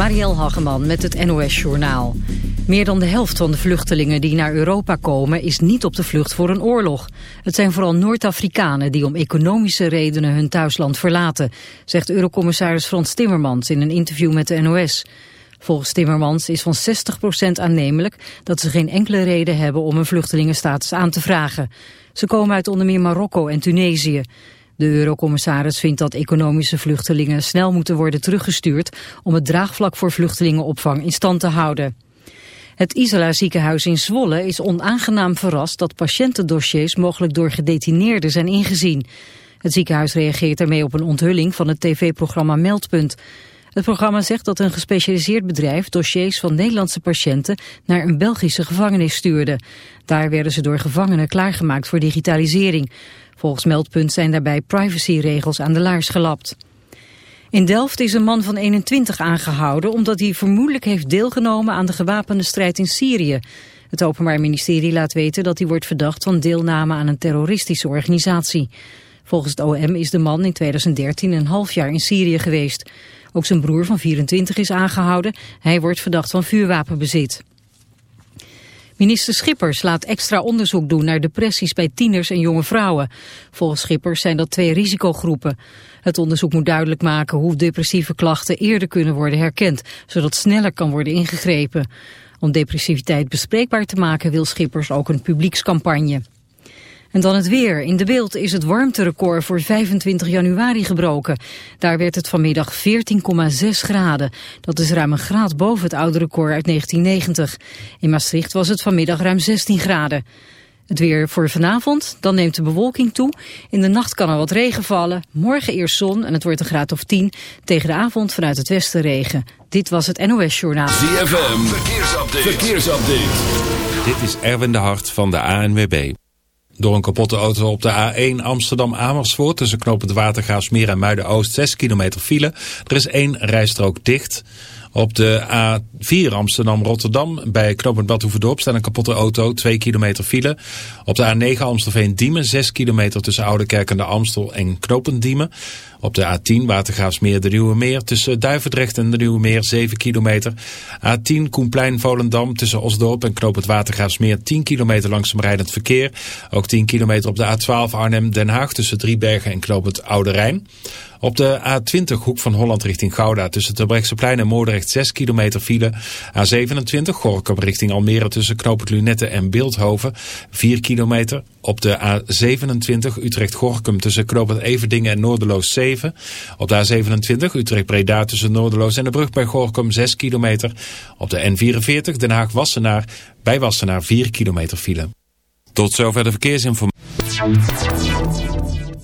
Marielle Hageman met het NOS Journaal. Meer dan de helft van de vluchtelingen die naar Europa komen is niet op de vlucht voor een oorlog. Het zijn vooral Noord-Afrikanen die om economische redenen hun thuisland verlaten, zegt Eurocommissaris Frans Timmermans in een interview met de NOS. Volgens Timmermans is van 60% aannemelijk dat ze geen enkele reden hebben om een vluchtelingenstatus aan te vragen. Ze komen uit onder meer Marokko en Tunesië. De eurocommissaris vindt dat economische vluchtelingen snel moeten worden teruggestuurd om het draagvlak voor vluchtelingenopvang in stand te houden. Het Isala ziekenhuis in Zwolle is onaangenaam verrast dat patiëntendossiers mogelijk door gedetineerden zijn ingezien. Het ziekenhuis reageert ermee op een onthulling van het tv-programma Meldpunt. Het programma zegt dat een gespecialiseerd bedrijf dossiers van Nederlandse patiënten naar een Belgische gevangenis stuurde. Daar werden ze door gevangenen klaargemaakt voor digitalisering. Volgens Meldpunt zijn daarbij privacyregels aan de laars gelapt. In Delft is een man van 21 aangehouden omdat hij vermoedelijk heeft deelgenomen aan de gewapende strijd in Syrië. Het Openbaar Ministerie laat weten dat hij wordt verdacht van deelname aan een terroristische organisatie. Volgens het OM is de man in 2013 een half jaar in Syrië geweest. Ook zijn broer van 24 is aangehouden. Hij wordt verdacht van vuurwapenbezit. Minister Schippers laat extra onderzoek doen naar depressies bij tieners en jonge vrouwen. Volgens Schippers zijn dat twee risicogroepen. Het onderzoek moet duidelijk maken hoe depressieve klachten eerder kunnen worden herkend, zodat sneller kan worden ingegrepen. Om depressiviteit bespreekbaar te maken wil Schippers ook een publiekscampagne. En dan het weer. In de beeld is het warmterecord voor 25 januari gebroken. Daar werd het vanmiddag 14,6 graden. Dat is ruim een graad boven het oude record uit 1990. In Maastricht was het vanmiddag ruim 16 graden. Het weer voor vanavond, dan neemt de bewolking toe. In de nacht kan er wat regen vallen. Morgen eerst zon en het wordt een graad of 10. Tegen de avond vanuit het westen regen. Dit was het NOS Journaal. ZFM, verkeersupdate. verkeersupdate. Dit is Erwin de Hart van de ANWB. Door een kapotte auto op de A1 Amsterdam-Amersfoort tussen knooppunt Watergraafsmeer en Muiden-Oost 6 kilometer file. Er is één rijstrook dicht. Op de A4 Amsterdam-Rotterdam bij knooppunt Badhoevedorp staat een kapotte auto, 2 kilometer file. Op de A9 Amstelveen-Diemen 6 kilometer tussen Oudekerk en de Amstel en knooppunt Diemen. Op de A10 Watergraafsmeer de Nieuwe Meer tussen Duivendrecht en de Nieuwe Meer 7 kilometer. A10 Koenplein-Volendam tussen Osdorp en knooppunt Watergraafsmeer 10 kilometer langzaam rijdend verkeer. Ook 10 kilometer op de A12 Arnhem-Den Haag tussen Driebergen en knooppunt Oude Rijn. Op de A20 hoek van Holland richting Gouda tussen Terbrechtseplein en Moordrecht 6 kilometer file. A27 Gorkum richting Almere tussen Knoopend Lunette en Beeldhoven 4 kilometer. Op de A27 Utrecht-Gorkum tussen Knoopend Everdingen en Noorderloos 7. Op de A27 Utrecht-Breda tussen Noorderloos en de brug bij Gorkum 6 kilometer. Op de N44 Den Haag-Wassenaar bij Wassenaar 4 kilometer file. Tot zover de verkeersinformatie.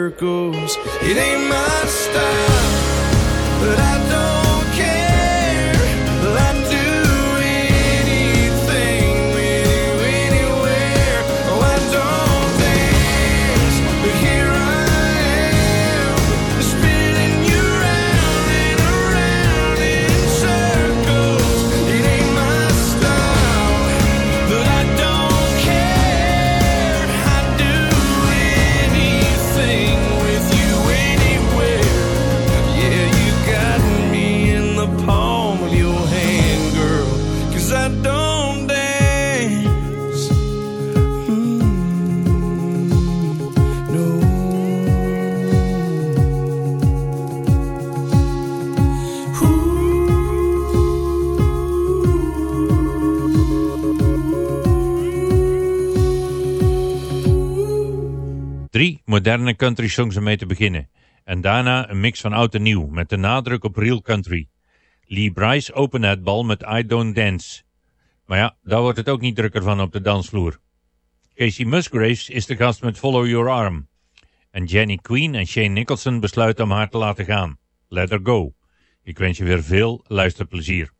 circles. It ain't my style, but I don't. moderne country songs om mee te beginnen. En daarna een mix van oud en nieuw, met de nadruk op real country. Lee Bryce open het bal met I Don't Dance. Maar ja, daar wordt het ook niet drukker van op de dansvloer. Casey Musgraves is de gast met Follow Your Arm. En Jenny Queen en Shane Nicholson besluiten om haar te laten gaan. Let her go. Ik wens je weer veel luisterplezier.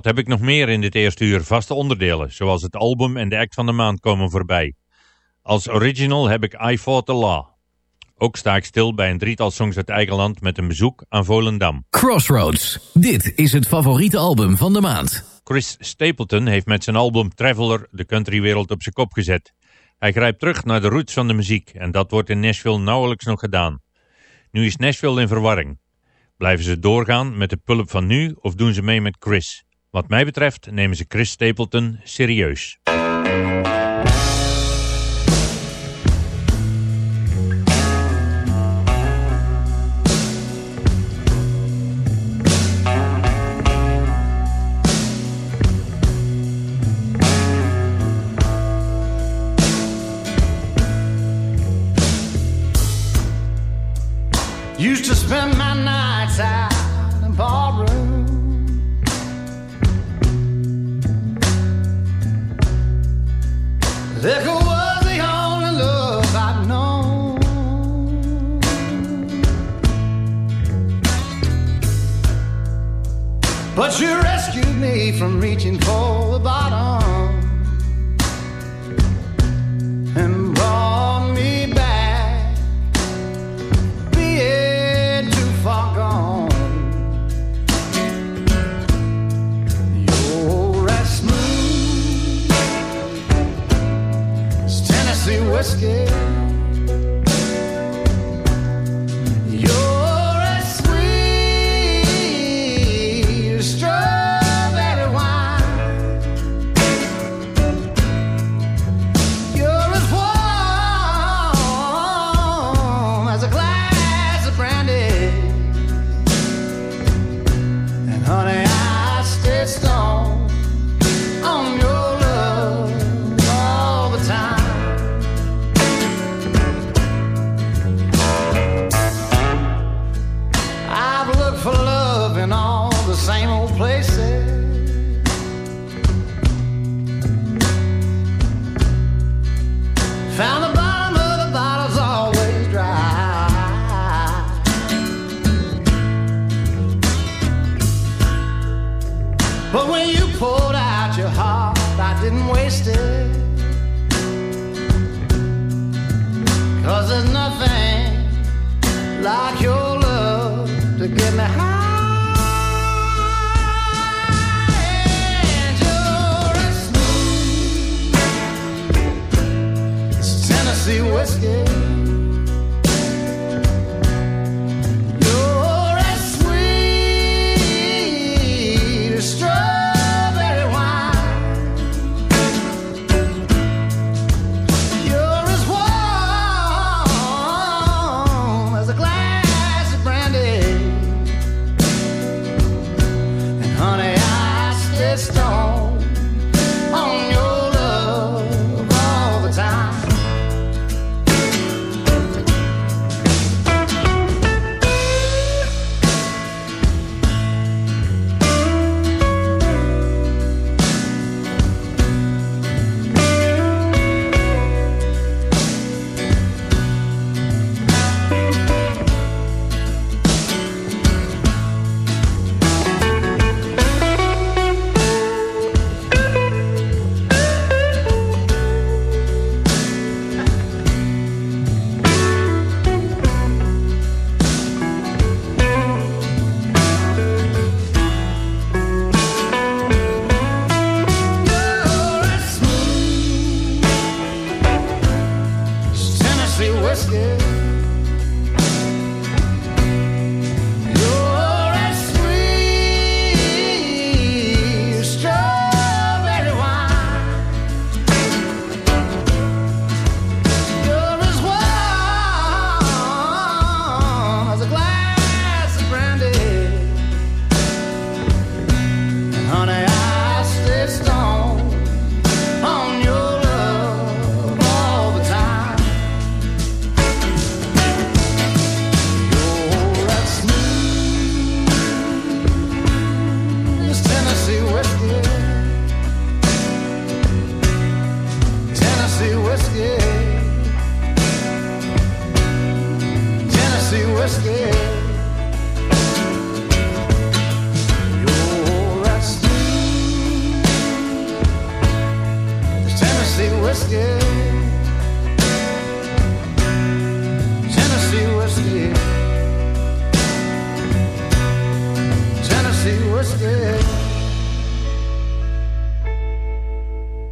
Wat heb ik nog meer in dit eerste uur? Vaste onderdelen, zoals het album en de act van de maand komen voorbij. Als original heb ik I Fought the Law. Ook sta ik stil bij een drietal songs uit eigen land met een bezoek aan Volendam. Crossroads. Dit is het favoriete album van de maand. Chris Stapleton heeft met zijn album Traveler de countrywereld op zijn kop gezet. Hij grijpt terug naar de roots van de muziek en dat wordt in Nashville nauwelijks nog gedaan. Nu is Nashville in verwarring. Blijven ze doorgaan met de pulp van nu of doen ze mee met Chris? Wat mij betreft nemen ze Chris Stapleton serieus. Used to spend Liquor was the only love I'd known. But you rescued me from reaching for the bottom and brought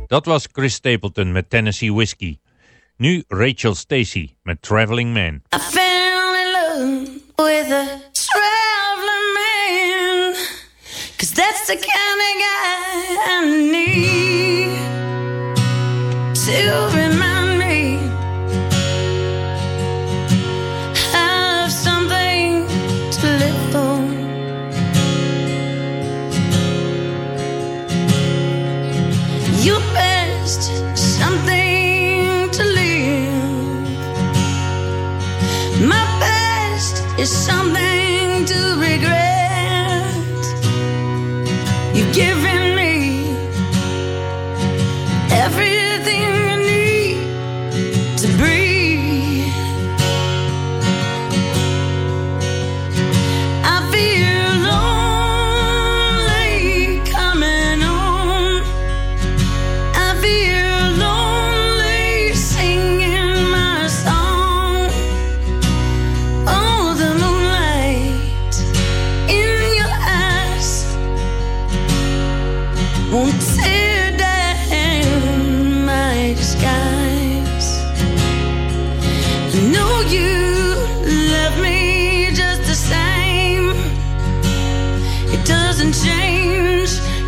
Dat was Chris Stapleton met Tennessee Whiskey. Nu Rachel Stacy met Traveling Man. I fell in love with a traveling man Cause that's the kind of guy I need to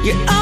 You're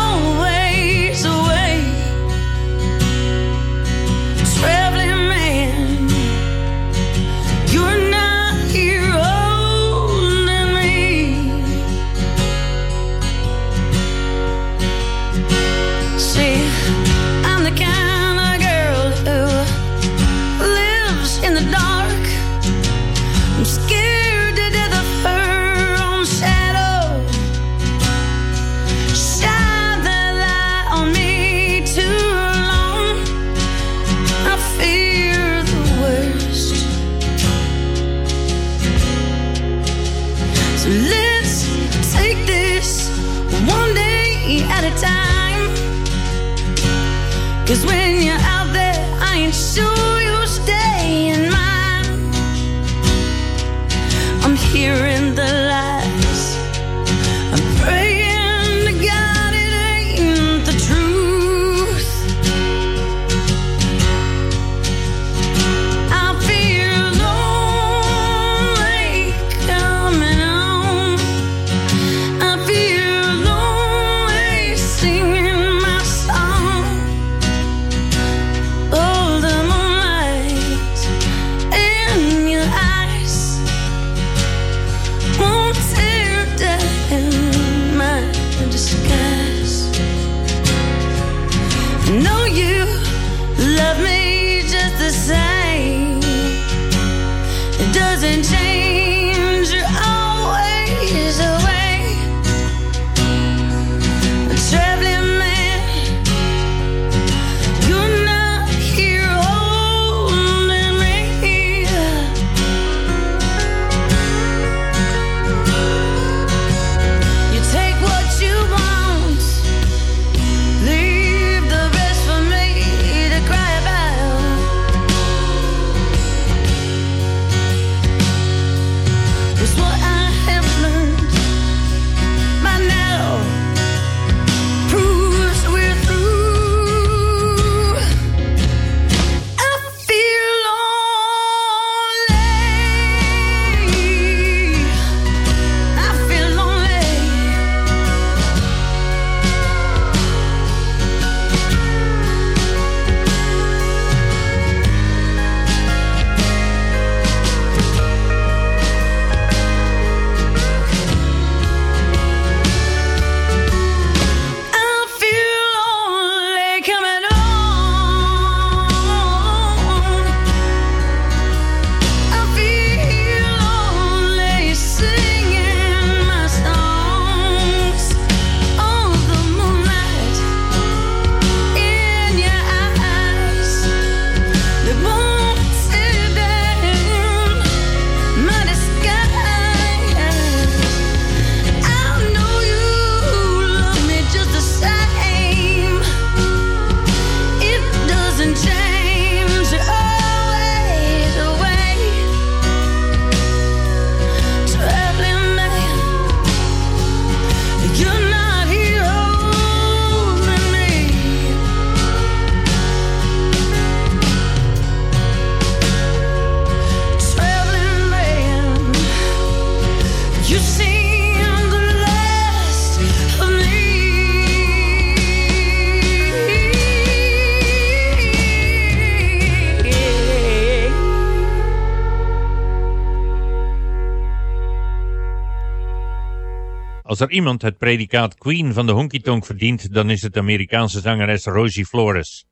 Als er iemand het predicaat Queen van de honky tonk verdient, dan is het Amerikaanse zangeres Rosie Flores.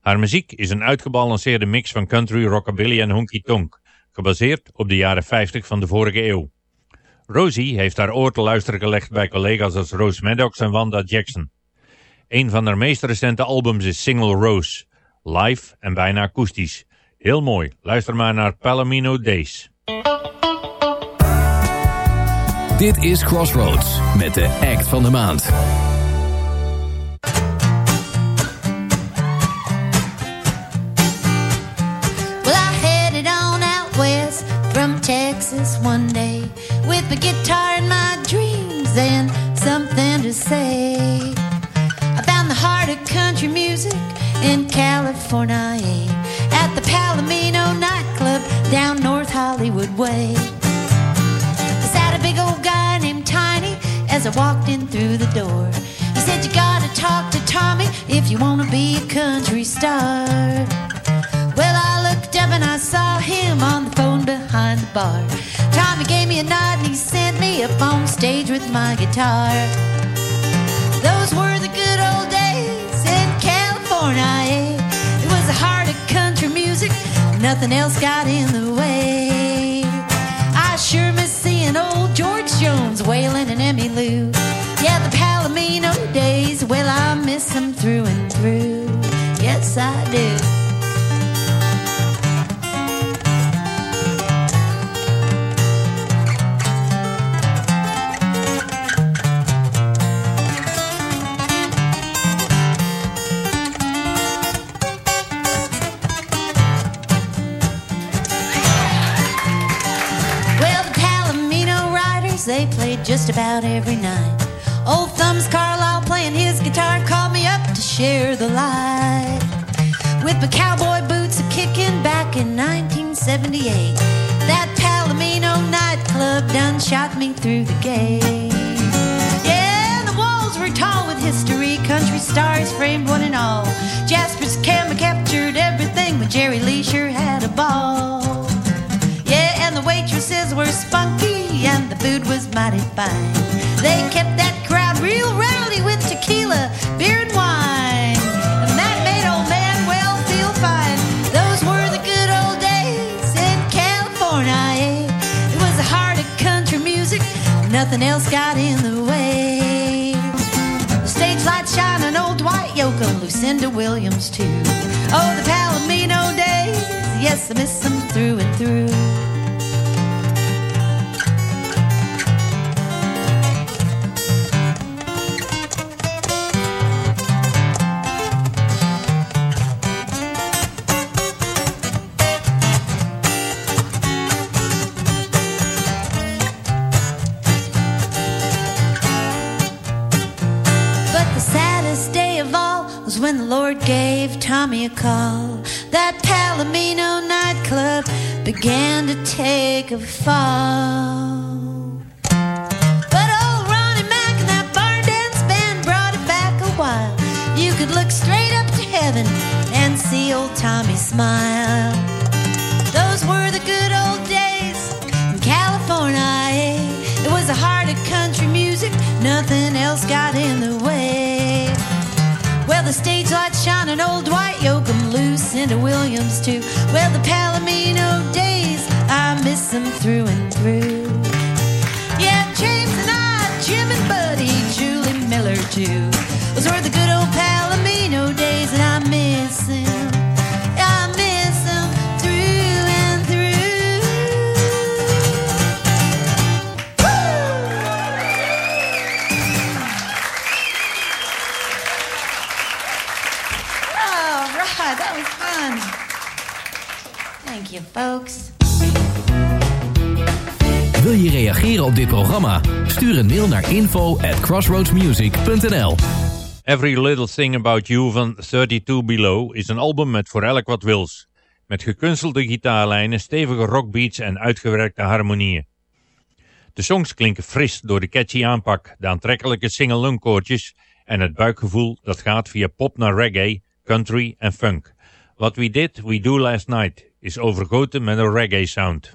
Haar muziek is een uitgebalanceerde mix van country, rockabilly en honky tonk, gebaseerd op de jaren 50 van de vorige eeuw. Rosie heeft haar oor te luisteren gelegd bij collega's als Rose Maddox en Wanda Jackson. Een van haar meest recente albums is Single Rose, live en bijna akoestisch. Heel mooi, luister maar naar Palomino Days. Dit is Crossroads met de act van de maand. Well, I headed on out west from Texas one day with my guitar and my dreams and something to say. I found the heart of country music in California at the Palomino nightclub down North Hollywood Way. As I walked in through the door. He said, You gotta talk to Tommy if you wanna be a country star. Well, I looked up and I saw him on the phone behind the bar. Tommy gave me a nod and he sent me up on stage with my guitar. Those were the good old days in California. It was the heart of country music, nothing else got in the way. I sure miss seeing old Waylon and Emmylou. Yeah, the Palomino days, well, I miss them through and through. Yes, I do. They played just about every night. Old Thumbs Carlisle playing his guitar called me up to share the light. With my cowboy boots a kicking back in 1978. That Palomino nightclub done shot me through the gate. Yeah, the walls were tall with history, country stars framed one and all. Jasper's camera captured everything, but Jerry Lee sure had a ball. Yeah, and the waitresses were spunky, and the food was mighty fine. They kept that crowd real rowdy with tequila, beer, and wine. And that made old man well feel fine. Those were the good old days in California. It was the heart of country music, nothing else got in the way. The stage lights shine on old Dwight Yoakam, Lucinda Williams too. Oh, the Palomino days, yes, I miss them through and through. When the Lord gave Tommy a call. That Palomino nightclub began to take a fall. But old Ronnie Mack and that barn dance band brought it back a while. You could look straight up to heaven and see old Tommy smile. Lucinda Williams op dit programma? Stuur een mail naar info at crossroadsmusic.nl Every Little Thing About You van 32 Below is een album met voor elk wat wils. Met gekunstelde gitaarlijnen, stevige rockbeats en uitgewerkte harmonieën. De songs klinken fris door de catchy aanpak, de aantrekkelijke single koortjes en het buikgevoel dat gaat via pop naar reggae, country en funk. What We Did, We Do Last Night is overgoten met een reggae sound.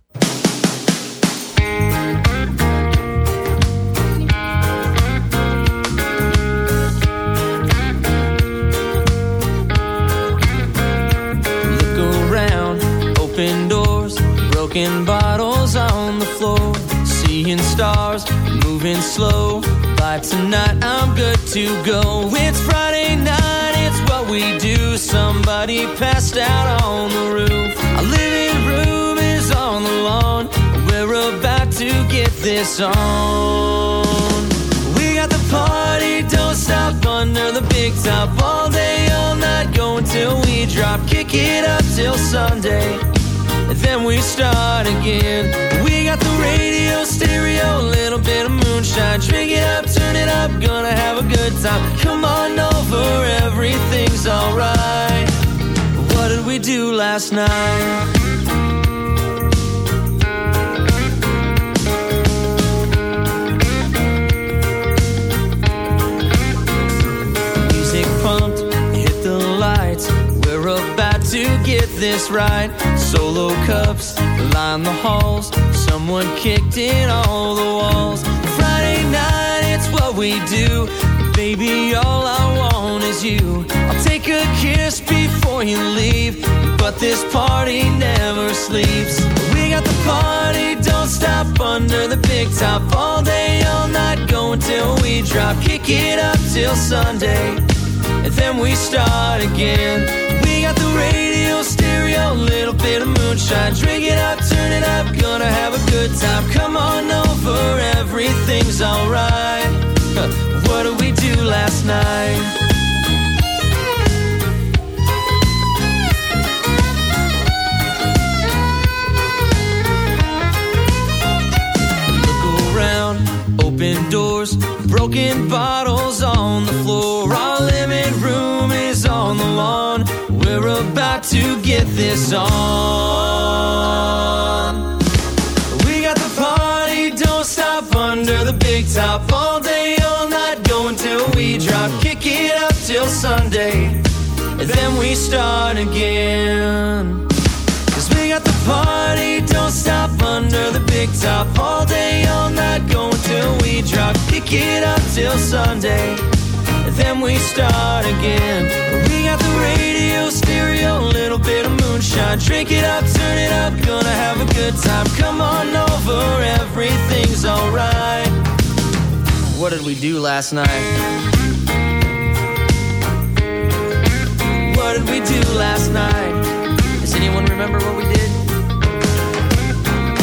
Broken bottles on the floor, seeing stars moving slow. By tonight, I'm good to go. It's Friday night, it's what we do. Somebody passed out on the roof. Our living room is on the lawn. We're about to get this on. We got the party, don't stop under the big top all day, all night, going we drop. Kick it up till Sunday, then we start again. We got the radio, stereo, little bit of moonshine. Drink it up, turn it up, gonna have a good time. Come on over, everything's alright. What did we do last night? This right. Solo cups line the halls. Someone kicked in all the walls. Friday night, it's what we do. Baby, all I want is you. I'll take a kiss before you leave. But this party never sleeps. We got the party, don't stop under the big top. All day, all night, going till we drop. Kick it up till Sunday. And then we start again. We got the radio, stereo, little bit of moonshine. Drink it up, turn it up, gonna have a good time. Come on over, everything's alright. Huh, What did we do last night? Look around, open doors, broken bottles on the floor. About to get this on. We got the party, don't stop under the big top all day, all night, going till we drop. Kick it up till Sunday, and then we start again. Cause we got the party, don't stop under the big top all day, all night, going till we drop. Kick it up till Sunday, then we start again. We got the radio, stereo, Drink it up, turn it up, gonna have a good time. Come on over, everything's alright. What did we do last night? What did we do last night? Does anyone remember what we did?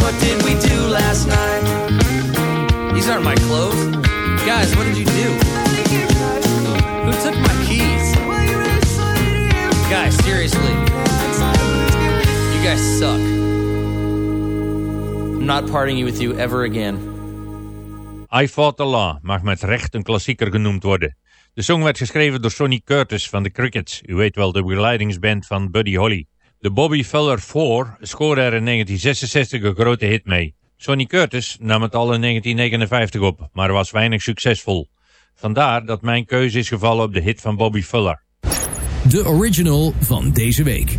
What did we do last night? These aren't my clothes. Guys, what did you do? Who took my keys? Guys, seriously. Guys suck. I'm not partying with you ever again. I Fought the Law mag met recht een klassieker genoemd worden. De song werd geschreven door Sonny Curtis van de Crickets. U weet wel, de begeleidingsband van Buddy Holly. De Bobby Fuller 4 scoorde er in 1966 een grote hit mee. Sonny Curtis nam het al in 1959 op, maar was weinig succesvol. Vandaar dat mijn keuze is gevallen op de hit van Bobby Fuller. De original van deze week.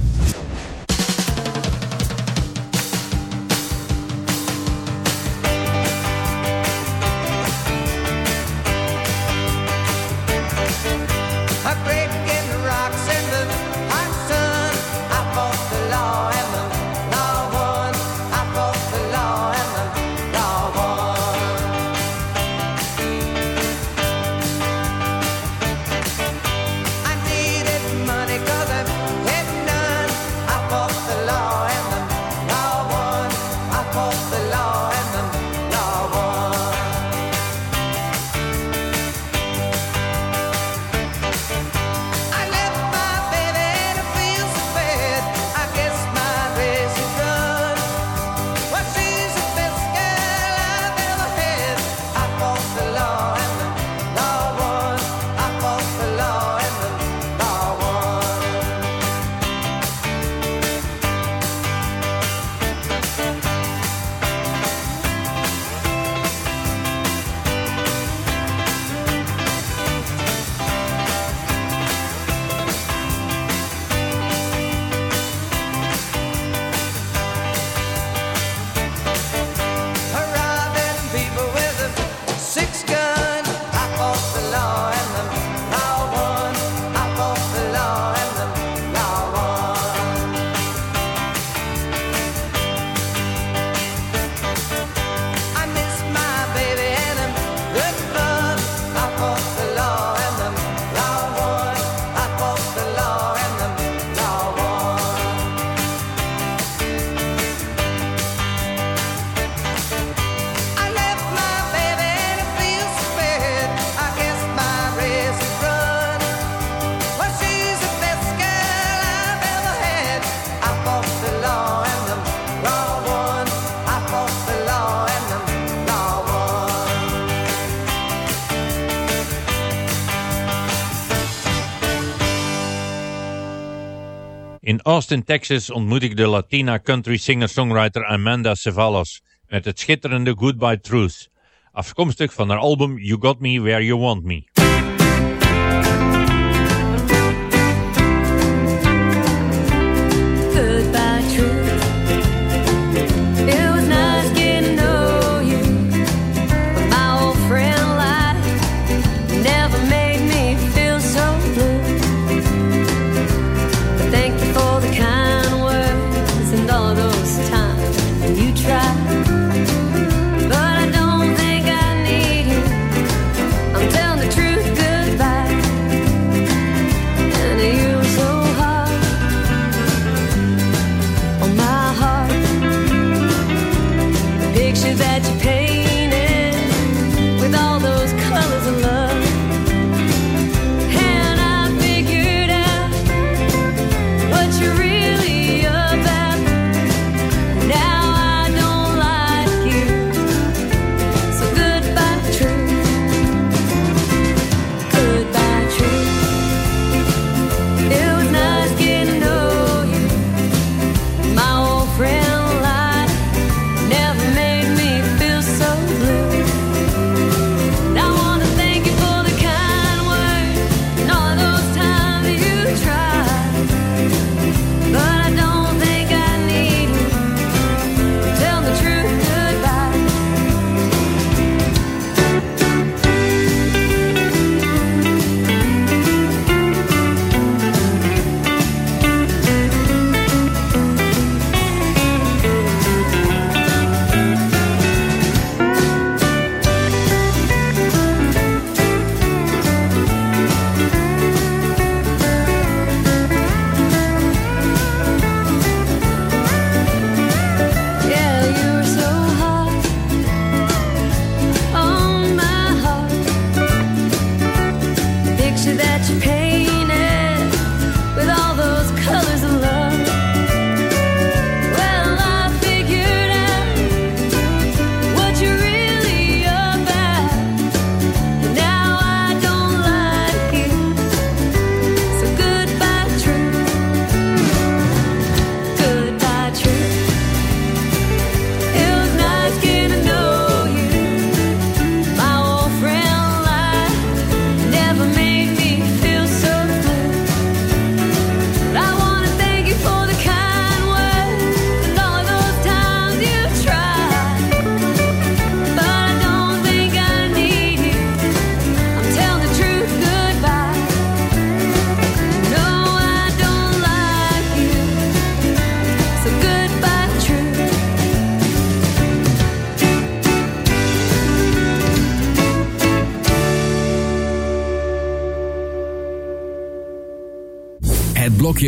Austin, Texas ontmoet ik de Latina country singer-songwriter Amanda Cevallos met het schitterende Goodbye Truth, afkomstig van haar album You Got Me Where You Want Me.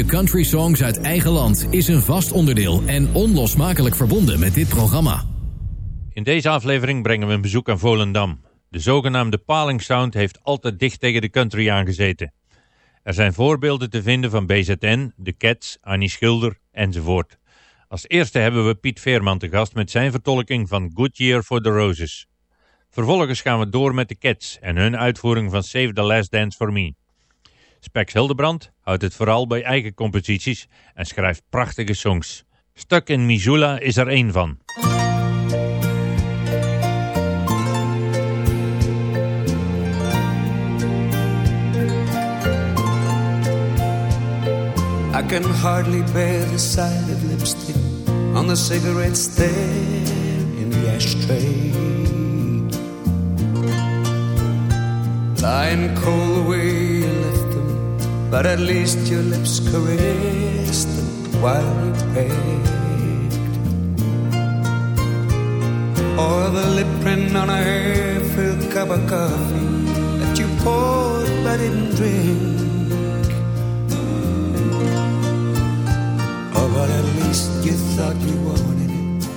Country songs uit eigen land is een vast onderdeel en onlosmakelijk verbonden met dit programma. In deze aflevering brengen we een bezoek aan Volendam. De zogenaamde Paling Sound heeft altijd dicht tegen de country aangezeten. Er zijn voorbeelden te vinden van BZN, The Cats, Annie Schilder enzovoort. Als eerste hebben we Piet Veerman te gast met zijn vertolking van Good Year for the Roses. Vervolgens gaan we door met de Cats en hun uitvoering van Save the Last Dance for Me. Spex Hildebrand houdt het vooral bij eigen composities en schrijft prachtige songs. Stuck in Missoula is er één van. I can hardly bear the sight of lipstick on the cigarettes there in the ashtray. Lying cold the but at least your lips caressed them while you pecked. Or the lip print on a half-filled cup of coffee that you poured but didn't drink. Or but at least you thought you wanted it.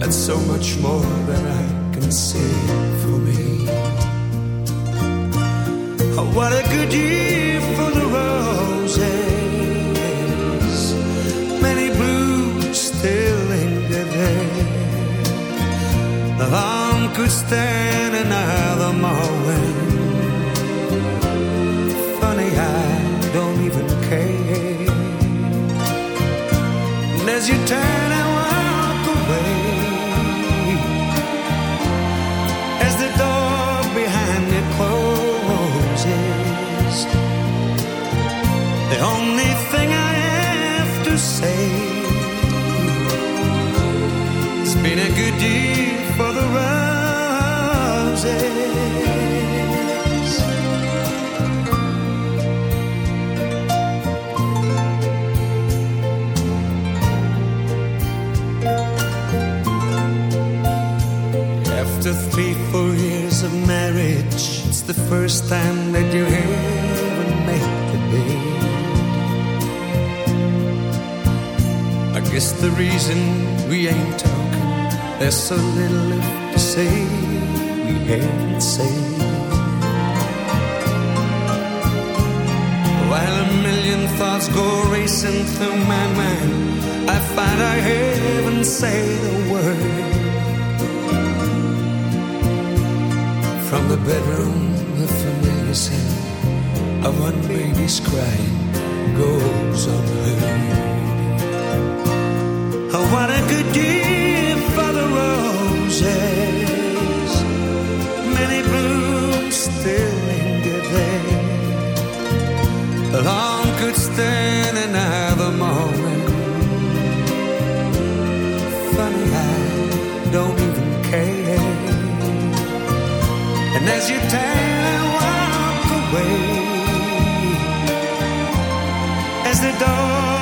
That's so much more than I can say for me. Oh, what a good year could stand another morning. Funny, I don't even care. as you turn and walk away, as the door behind you closes, the only thing I have to say it's been a good year roses. After three, four years of marriage, it's the first time that you ever make the bed. I guess the reason we ain't talking, there's so little left to say we haven't said. While a million thoughts go racing through my mind, I find I haven't said a word. From the bedroom, the familiar sound of one baby's crying goes unheard. Oh, what a good year for the roses. Long could stand another moment. Funny, I don't even care. And as you turn and walk away, as the door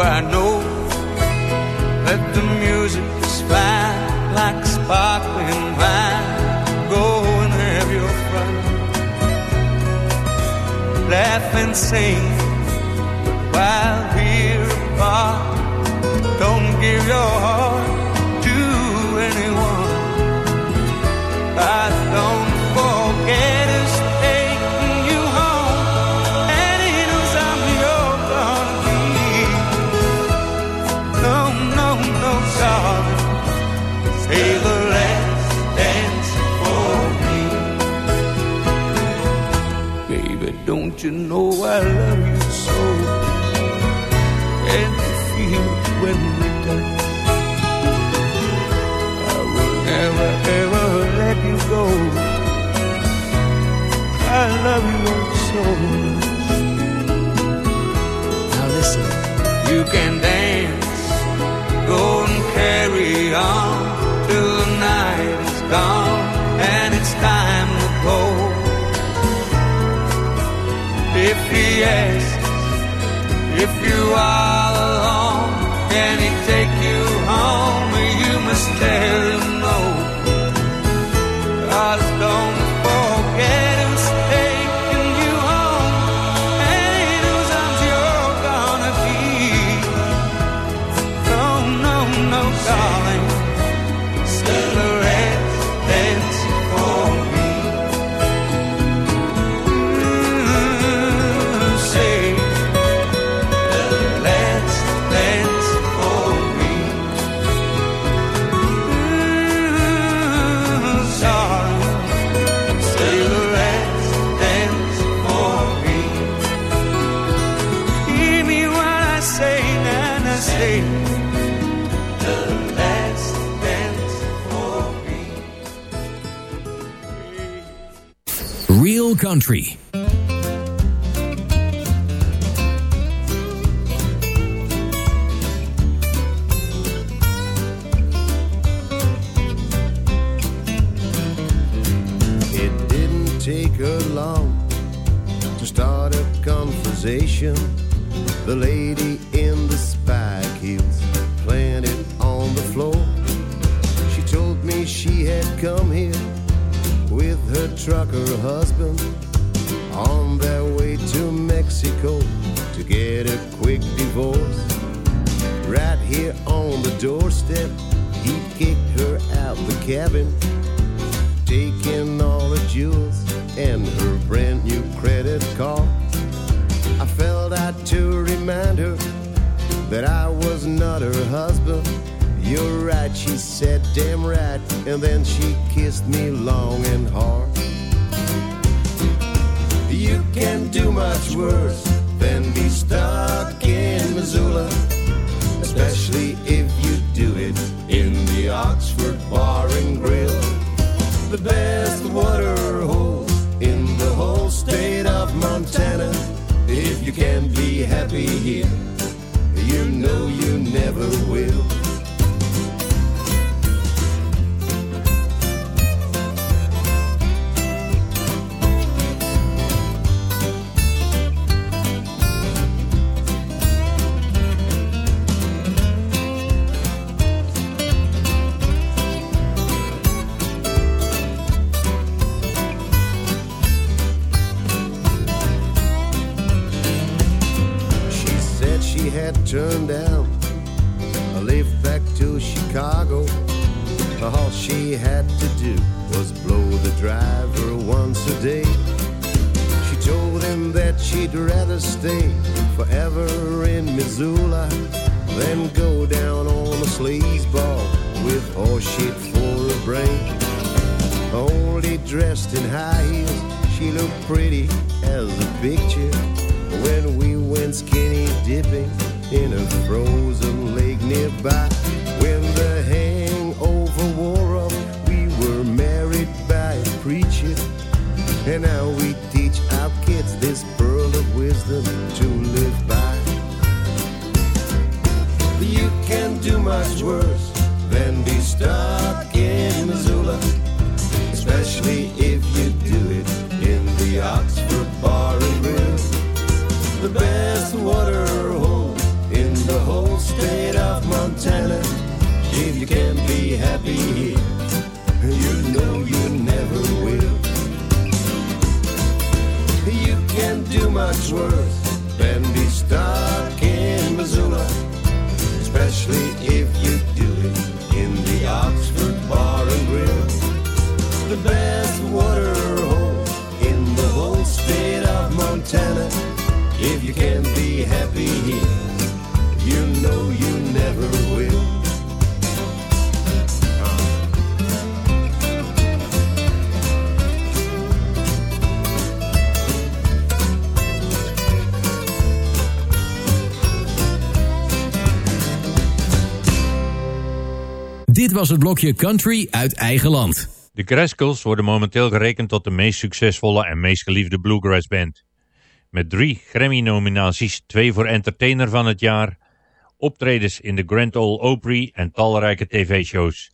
I know that the music is fine like sparkling wine. Go and have your fun. Laugh and sing but while you know I Asks if you are country. turned out. Dit was het blokje Country uit eigen land. De Graskels worden momenteel gerekend tot de meest succesvolle en meest geliefde bluegrass band. Met drie Grammy-nominaties, twee voor Entertainer van het jaar, optredens in de Grand Ole Opry en talrijke tv-shows.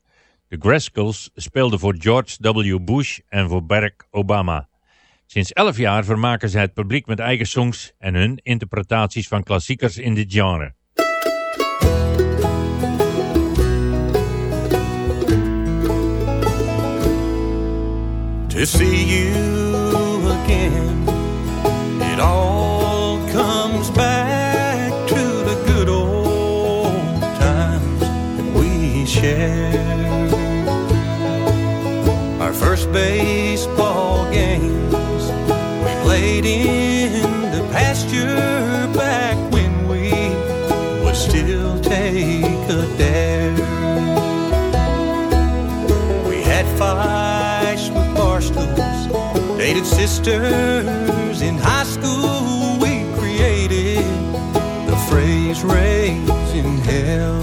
De Graskels speelden voor George W. Bush en voor Barack Obama. Sinds elf jaar vermaken ze het publiek met eigen songs en hun interpretaties van klassiekers in dit genre. to see you again. It all comes back to the good old times we shared. Our first baseball games we played in the pasture back when we would still take a day. Rated sisters in high school, we created the phrase raised in hell.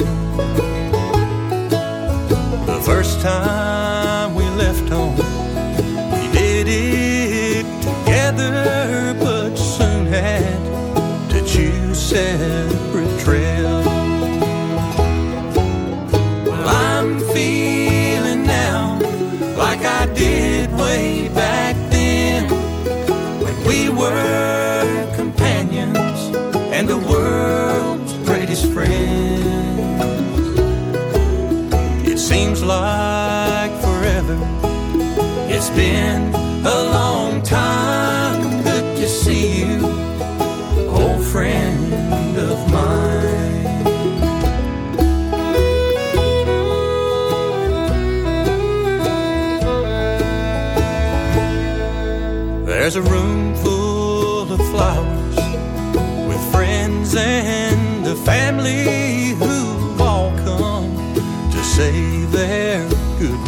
The first time Like forever. It's been a long time. Good to see you, old friend of mine. There's a room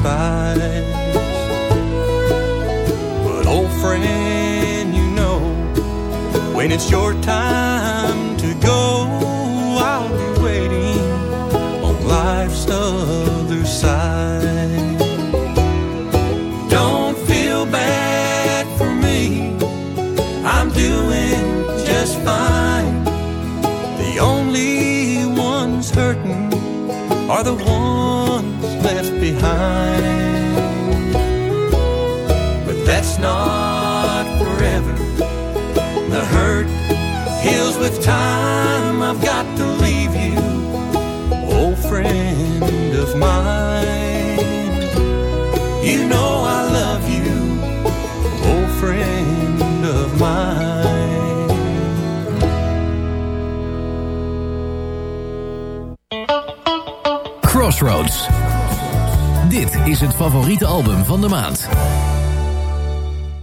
goodbyes. But old friend, you know, when it's your time time. I've got to leave you, old friend of mine. You know I love you, old friend of mine. Crossroads. Dit is het favoriete album van de maand.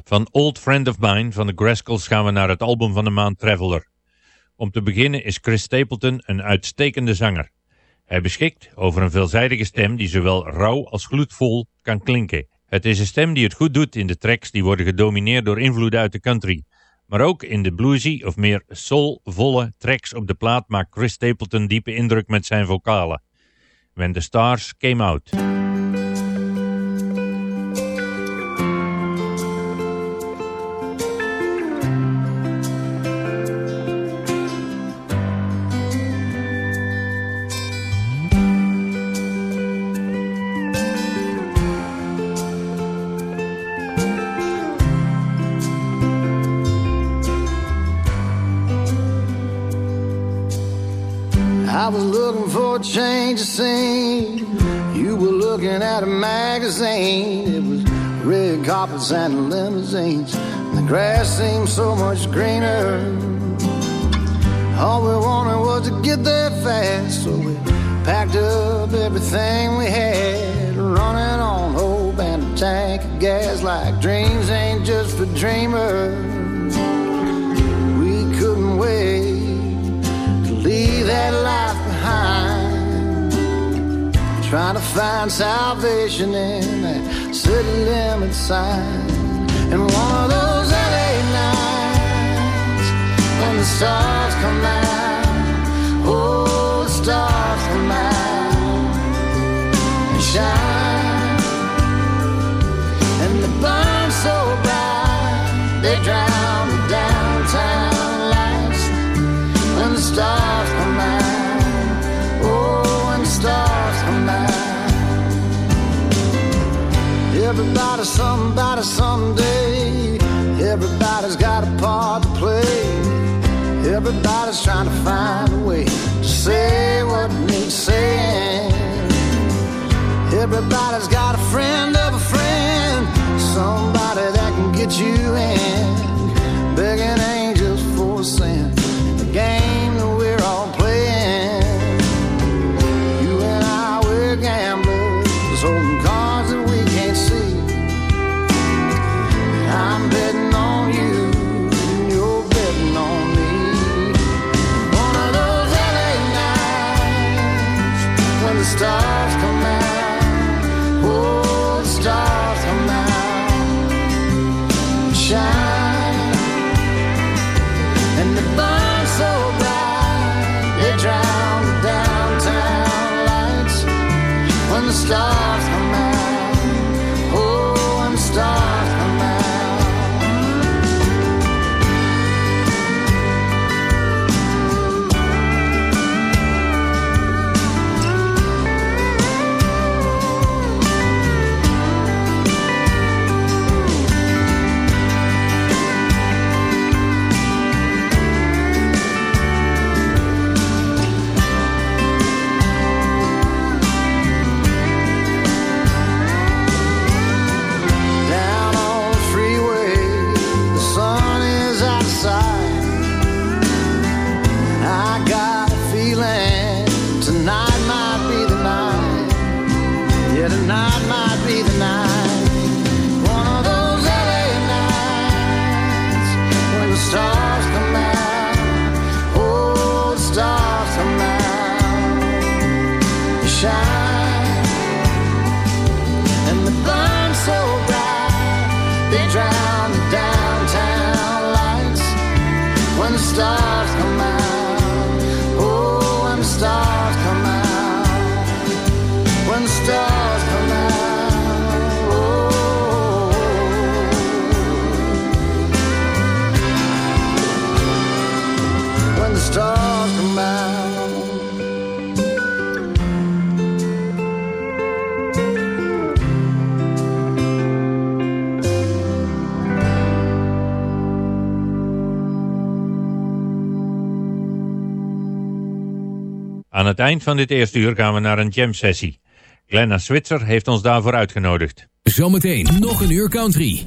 Van Old Friend of Mine van de Grascals gaan we naar het album van de maand Traveler. Om te beginnen is Chris Stapleton een uitstekende zanger. Hij beschikt over een veelzijdige stem die zowel rauw als gloedvol kan klinken. Het is een stem die het goed doet in de tracks die worden gedomineerd door invloeden uit de country. Maar ook in de bluesy of meer soulvolle tracks op de plaat maakt Chris Stapleton diepe indruk met zijn vocalen. When the Stars Came Out. Carpets and limousines. The grass seemed so much greener. All we wanted was to get there fast, so we packed up everything we had, running on hope and a tank of gas. Like dreams ain't just for dreamers. We couldn't wait to leave that life behind. Trying to find salvation in city limit sign. And one of those LA nights when the stars come out, oh, the stars come out and shine. And they burn so bright, they drown the downtown lights when the stars come out. Everybody's somebody someday. Everybody's got a part to play. Everybody's trying to find a way to say what needs saying. Everybody's got a friend they drown the downtown lights when the stars come out. het eind van dit eerste uur gaan we naar een jam sessie. Glenna Switzer heeft ons daarvoor uitgenodigd. Zometeen nog een uur country.